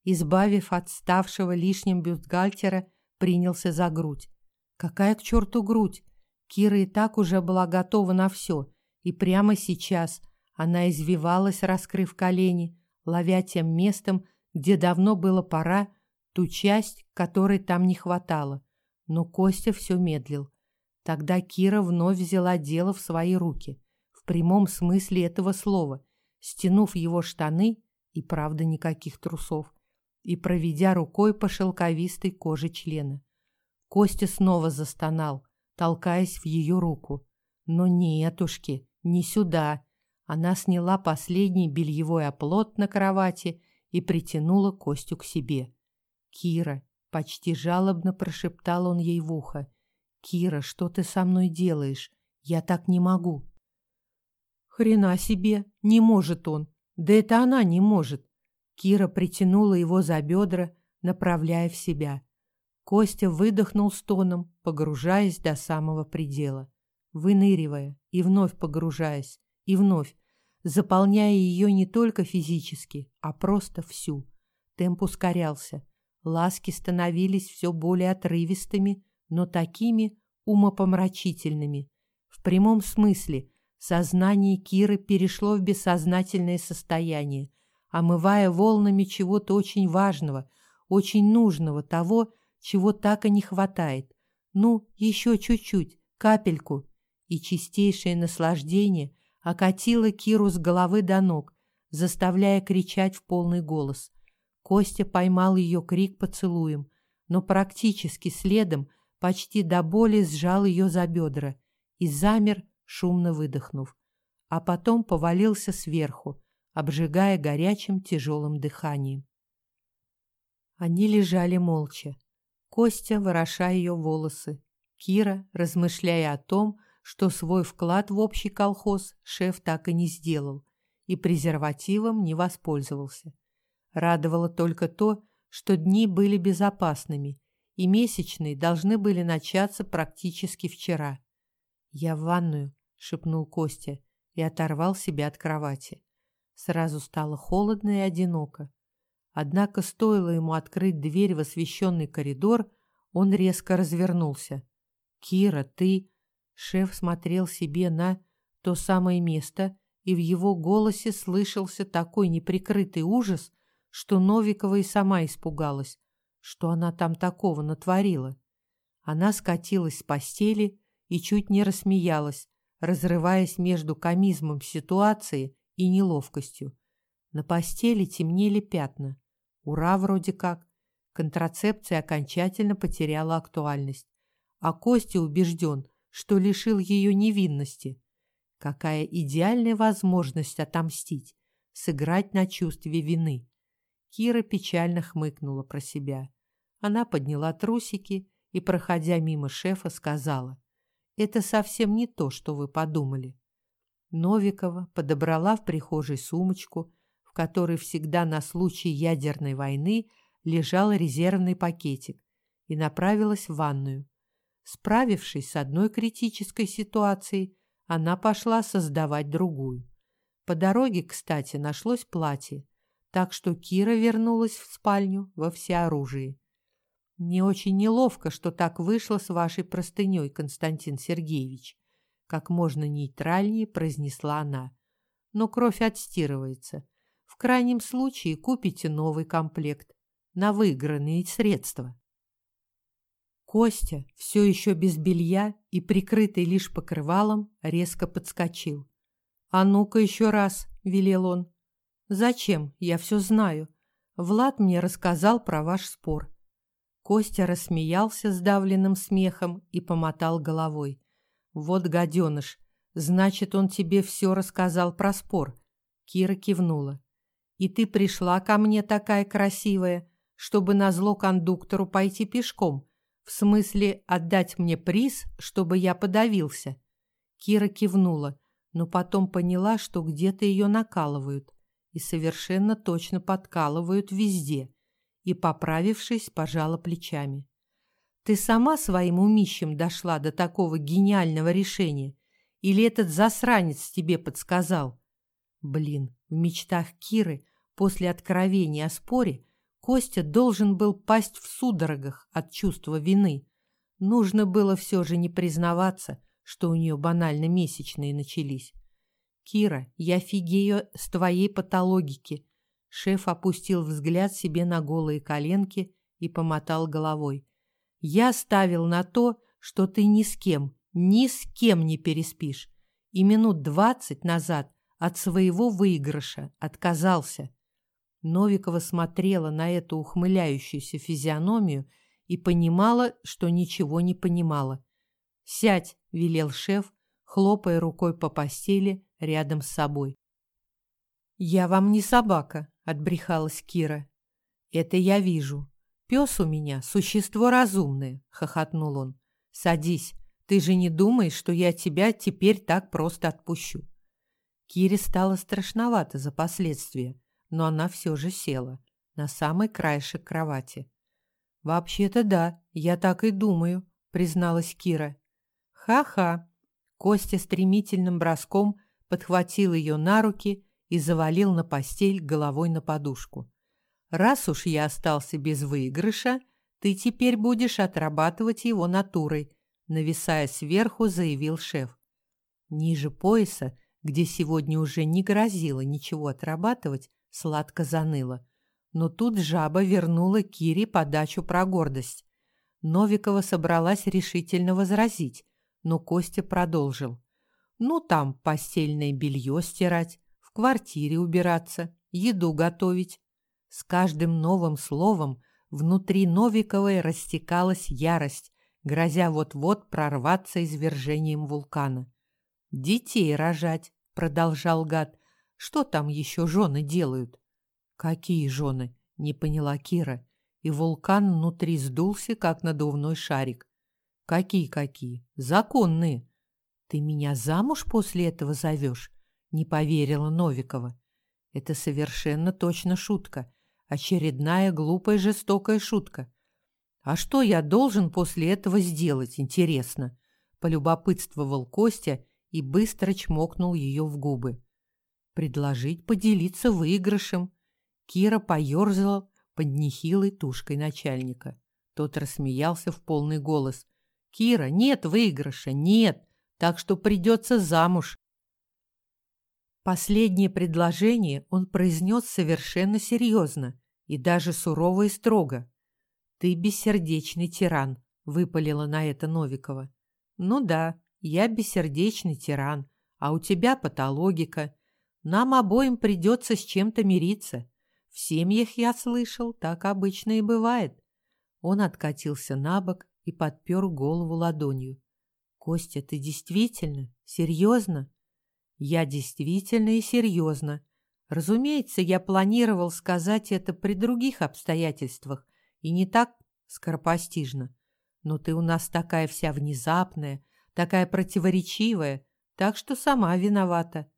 избавив от ставшего лишним бюстгальтера, принялся за грудь. Какая к черту грудь? Кира и так уже была готова на все, и прямо сейчас она извивалась, раскрыв колени, ловя тем местом, где давно было пора, ту часть, которой там не хватало. Но Костя все медлил. Тогда Кира вновь взяла дело в свои руки, в прямом смысле этого слова, стянув его штаны, и правда никаких трусов, и проведя рукой по шелковистой коже члена. Костя снова застонал, толкаясь в ее руку. Но нетушки, не сюда, она сняла последний бельевой оплот на кровати и притянула Костю к себе. «Кира!» — почти жалобно прошептал он ей в ухо. «Кира, что ты со мной делаешь? Я так не могу!» Хрена себе, не может он. Да это она не может. Кира притянула его за бедра, направляя в себя. Костя выдохнул стоном, погружаясь до самого предела, выныривая и вновь погружаясь, и вновь, заполняя ее не только физически, а просто всю. Темп ускорялся. Ласки становились все более отрывистыми, но такими умопомрачительными. В прямом смысле сознание Киры перешло в бессознательное состояние, омывая волнами чего-то очень важного, очень нужного, того, чего так и не хватает. Ну, еще чуть-чуть, капельку. И чистейшее наслаждение окатило Киру с головы до ног, заставляя кричать в полный голос. Костя поймал ее крик поцелуем, но практически следом почти до боли сжал ее за бедра и замер, шумно выдохнув, а потом повалился сверху, обжигая горячим тяжелым дыханием. Они лежали молча. Костя, вороша ее волосы, Кира, размышляя о том, что свой вклад в общий колхоз шеф так и не сделал и презервативом не воспользовался. Радовало только то, что дни были безопасными, и месячные должны были начаться практически вчера. «Я в ванную», — шепнул Костя и оторвал себя от кровати. Сразу стало холодно и одиноко. Однако стоило ему открыть дверь в освещенный коридор, он резко развернулся. «Кира, ты...» Шеф смотрел себе на то самое место, и в его голосе слышался такой неприкрытый ужас, что Новикова и сама испугалась, что она там такого натворила. Она скатилась с постели и чуть не рассмеялась, разрываясь между комизмом ситуации и неловкостью. На постели темнели пятна. Ура, вроде как. Контрацепция окончательно потеряла актуальность. А Костя убежден, что лишил ее невинности. Какая идеальная возможность отомстить, сыграть на чувстве вины. Кира печально хмыкнула про себя. Она подняла трусики и, проходя мимо шефа, сказала, «Это совсем не то, что вы подумали». Новикова подобрала в прихожей сумочку, которой всегда на случай ядерной войны лежал резервный пакетик, и направилась в ванную. Справившись с одной критической ситуацией, она пошла создавать другую. По дороге, кстати, нашлось платье, так что Кира вернулась в спальню во всеоружии. «Не очень неловко, что так вышло с вашей простыней, Константин Сергеевич», как можно нейтральнее произнесла она. «Но кровь отстирывается. В крайнем случае купите новый комплект на выигранные средства. Костя, все еще без белья и прикрытый лишь покрывалом, резко подскочил. «А ну-ка еще раз», — велел он. «Зачем? Я все знаю. Влад мне рассказал про ваш спор». Костя рассмеялся сдавленным смехом и помотал головой. «Вот гаденыш, значит, он тебе все рассказал про спор». Кира кивнула. И ты пришла ко мне такая красивая, чтобы на зло кондуктору пойти пешком, в смысле отдать мне приз, чтобы я подавился. Кира кивнула, но потом поняла, что где-то ее накалывают и совершенно точно подкалывают везде, и, поправившись, пожала плечами. Ты сама своим умищем дошла до такого гениального решения? Или этот засранец тебе подсказал? Блин, в мечтах Киры после откровения о споре Костя должен был пасть в судорогах от чувства вины. Нужно было все же не признаваться, что у нее банально месячные начались. «Кира, я фигею с твоей патологики». Шеф опустил взгляд себе на голые коленки и помотал головой. «Я ставил на то, что ты ни с кем, ни с кем не переспишь. И минут двадцать назад от своего выигрыша отказался. Новикова смотрела на эту ухмыляющуюся физиономию и понимала, что ничего не понимала. «Сядь», — велел шеф, хлопая рукой по постели рядом с собой. «Я вам не собака», — отбрехалась Кира. «Это я вижу. Пес у меня — существо разумное», — хохотнул он. «Садись. Ты же не думаешь, что я тебя теперь так просто отпущу?» Кире стало страшновато за последствия, но она все же села на самый краешек кровати. «Вообще-то да, я так и думаю», — призналась Кира. «Ха-ха!» Костя стремительным броском подхватил ее на руки и завалил на постель головой на подушку. «Раз уж я остался без выигрыша, ты теперь будешь отрабатывать его натурой», нависая сверху, заявил шеф. Ниже пояса, где сегодня уже не грозило ничего отрабатывать, сладко заныло. Но тут жаба вернула Кире подачу про гордость. Новикова собралась решительно возразить, но Костя продолжил. «Ну, там постельное белье стирать, в квартире убираться, еду готовить». С каждым новым словом внутри Новиковой растекалась ярость, грозя вот-вот прорваться извержением вулкана. «Детей рожать», — продолжал гад. «Что там еще жены делают?» «Какие жены?» — не поняла Кира. И вулкан внутри сдулся, как надувной шарик. «Какие-какие? Законные!» «Ты меня замуж после этого зовешь?» — не поверила Новикова. «Это совершенно точно шутка. Очередная глупая жестокая шутка. А что я должен после этого сделать, интересно?» — полюбопытствовал Костя и быстро чмокнул ее в губы. «Предложить поделиться выигрышем». Кира поёрзала под нехилой тушкой начальника. Тот рассмеялся в полный голос. «Кира, нет выигрыша, нет, так что придется замуж». Последнее предложение он произнес совершенно серьезно и даже сурово и строго. «Ты бессердечный тиран», — выпалила на это Новикова. «Ну да, я бессердечный тиран, а у тебя патологика. Нам обоим придется с чем-то мириться. В семьях, я слышал, так обычно и бывает». Он откатился на бок и подпер голову ладонью. «Костя, ты действительно? Серьезно?» «Я действительно и серьезно. Разумеется, я планировал сказать это при других обстоятельствах, и не так скоропостижно. Но ты у нас такая вся внезапная, такая противоречивая, так что сама виновата.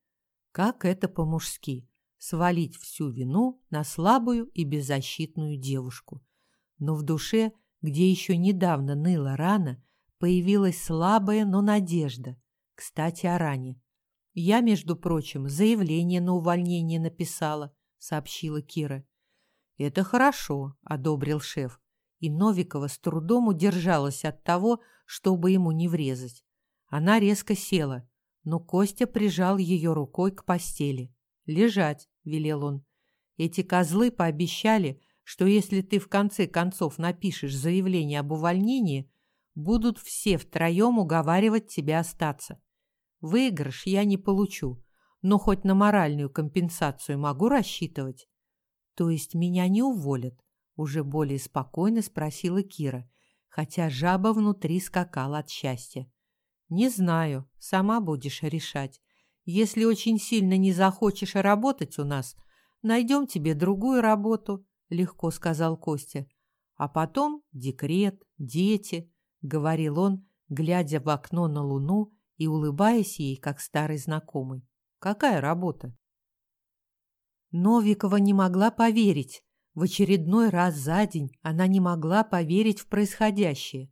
Как это по-мужски — свалить всю вину на слабую и беззащитную девушку. Но в душе, где еще недавно ныла рана, появилась слабая, но надежда. Кстати, о ране. Я, между прочим, заявление на увольнение написала, сообщила Кира. Это хорошо, одобрил шеф. И Новикова с трудом удержалась от того, чтобы ему не врезать. Она резко села, но Костя прижал ее рукой к постели. «Лежать», — велел он. «Эти козлы пообещали, что если ты в конце концов напишешь заявление об увольнении, будут все втроем уговаривать тебя остаться. Выигрыш я не получу, но хоть на моральную компенсацию могу рассчитывать. То есть меня не уволят? Уже более спокойно спросила Кира, хотя жаба внутри скакала от счастья. Не знаю, сама будешь решать. Если очень сильно не захочешь работать у нас, найдем тебе другую работу, легко сказал Костя. А потом декрет, дети, говорил он, глядя в окно на луну и улыбаясь ей, как старый знакомый. Какая работа? Новикова не могла поверить. В очередной раз за день она не могла поверить в происходящее.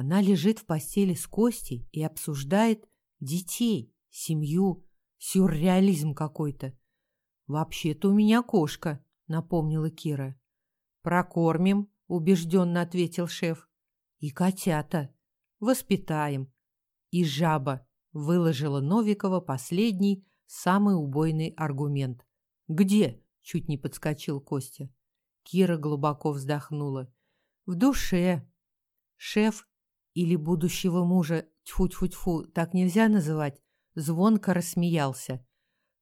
Она лежит в постели с Костей и обсуждает детей, семью, сюрреализм какой-то. «Вообще-то у меня кошка», — напомнила Кира. «Прокормим», — убежденно ответил шеф. «И котята. Воспитаем. И жаба», — выложила Новикова последний, самый убойный аргумент. «Где?» — чуть не подскочил Костя. Кира глубоко вздохнула. «В душе». Шеф или будущего мужа, тьфу-тьфу-тьфу, так нельзя называть, звонко рассмеялся.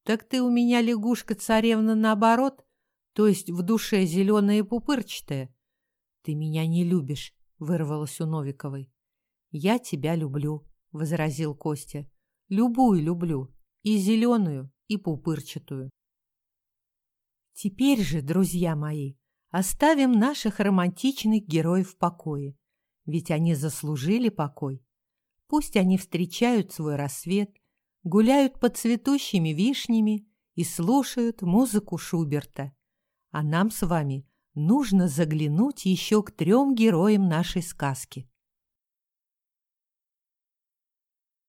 «Так ты у меня лягушка-царевна наоборот? То есть в душе зеленая и пупырчатая?» «Ты меня не любишь», — вырвалось у Новиковой. «Я тебя люблю», — возразил Костя. «Любую люблю, и зеленую, и пупырчатую». Теперь же, друзья мои, оставим наших романтичных героев в покое, ведь они заслужили покой. Пусть они встречают свой рассвет, гуляют под цветущими вишнями и слушают музыку Шуберта. А нам с вами нужно заглянуть еще к трем героям нашей сказки.